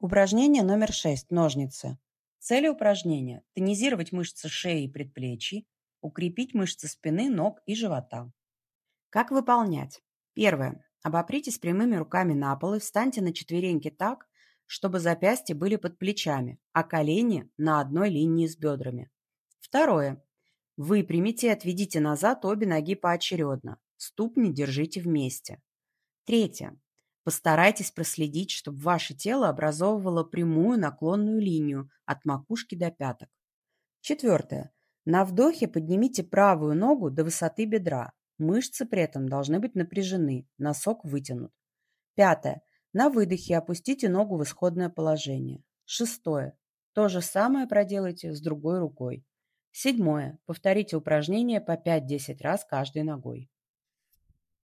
Упражнение номер 6. Ножницы. Цели упражнения – тонизировать мышцы шеи и предплечий, укрепить мышцы спины, ног и живота. Как выполнять? Первое. Обопритесь прямыми руками на пол и встаньте на четвереньки так, чтобы запястья были под плечами, а колени на одной линии с бедрами. Второе. Выпрямите и отведите назад обе ноги поочередно. Ступни держите вместе. Третье. Постарайтесь проследить, чтобы ваше тело образовывало прямую наклонную линию от макушки до пяток. Четвертое. На вдохе поднимите правую ногу до высоты бедра. Мышцы при этом должны быть напряжены, носок вытянут. Пятое. На выдохе опустите ногу в исходное положение. Шестое. То же самое проделайте с другой рукой. Седьмое. Повторите упражнение по 5-10 раз каждой ногой.